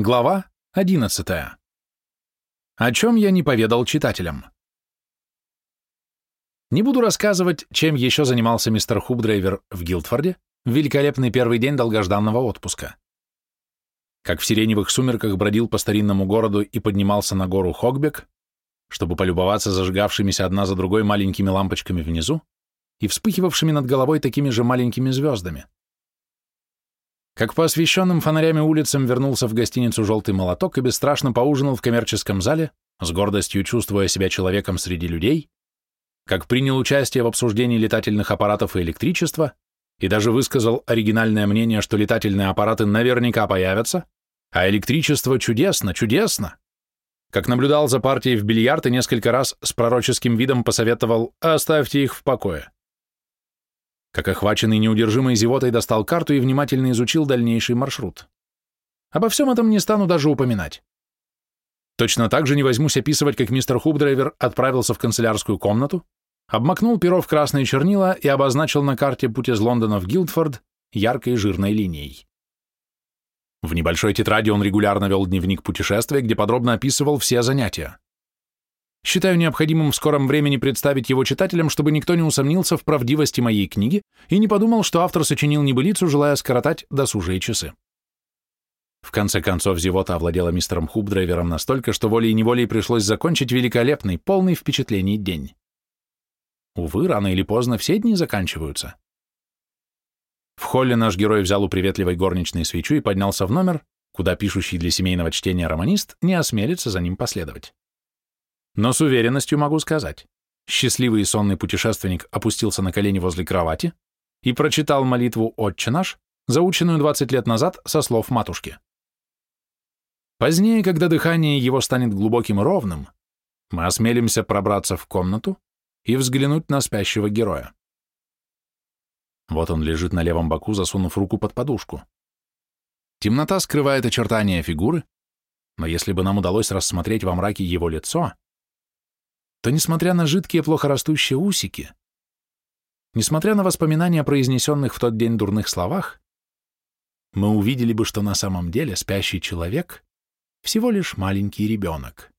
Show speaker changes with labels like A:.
A: Глава 11. О чем я не поведал читателям. Не буду рассказывать, чем еще занимался мистер Хубдрейвер в Гилдфорде в великолепный первый день долгожданного отпуска. Как в сиреневых сумерках бродил по старинному городу и поднимался на гору Хогбек, чтобы полюбоваться зажигавшимися одна за другой маленькими лампочками внизу и вспыхивавшими над головой такими же маленькими звездами как по освещенным фонарями улицам вернулся в гостиницу «Желтый молоток» и бесстрашно поужинал в коммерческом зале, с гордостью чувствуя себя человеком среди людей, как принял участие в обсуждении летательных аппаратов и электричества, и даже высказал оригинальное мнение, что летательные аппараты наверняка появятся, а электричество чудесно, чудесно. Как наблюдал за партией в бильярд и несколько раз с пророческим видом посоветовал «оставьте их в покое» как охваченный неудержимой зевотой достал карту и внимательно изучил дальнейший маршрут. Обо всем этом не стану даже упоминать. Точно так же не возьмусь описывать, как мистер Хубдрайвер отправился в канцелярскую комнату, обмакнул перо в красные чернила и обозначил на карте путь из Лондона в Гилдфорд яркой жирной линией. В небольшой тетради он регулярно вел дневник путешествия, где подробно описывал все занятия. Считаю необходимым в скором времени представить его читателям, чтобы никто не усомнился в правдивости моей книги и не подумал, что автор сочинил небылицу, желая скоротать досужие часы. В конце концов, зевота овладела мистером Хубдрайвером настолько, что волей-неволей пришлось закончить великолепный, полный впечатлений день. Увы, рано или поздно все дни заканчиваются. В холле наш герой взял у приветливой горничной свечу и поднялся в номер, куда пишущий для семейного чтения романист не осмелится за ним последовать. Но с уверенностью могу сказать, счастливый и сонный путешественник опустился на колени возле кровати и прочитал молитву «Отче наш», заученную 20 лет назад со слов матушки. Позднее, когда дыхание его станет глубоким и ровным, мы осмелимся пробраться в комнату и взглянуть на спящего героя. Вот он лежит на левом боку, засунув руку под подушку. Темнота скрывает очертания фигуры, но если бы нам удалось рассмотреть во мраке его лицо, то, несмотря на жидкие, плохо растущие усики, несмотря на воспоминания произнесенных в тот день дурных словах, мы увидели бы, что на самом деле спящий человек всего лишь маленький ребенок.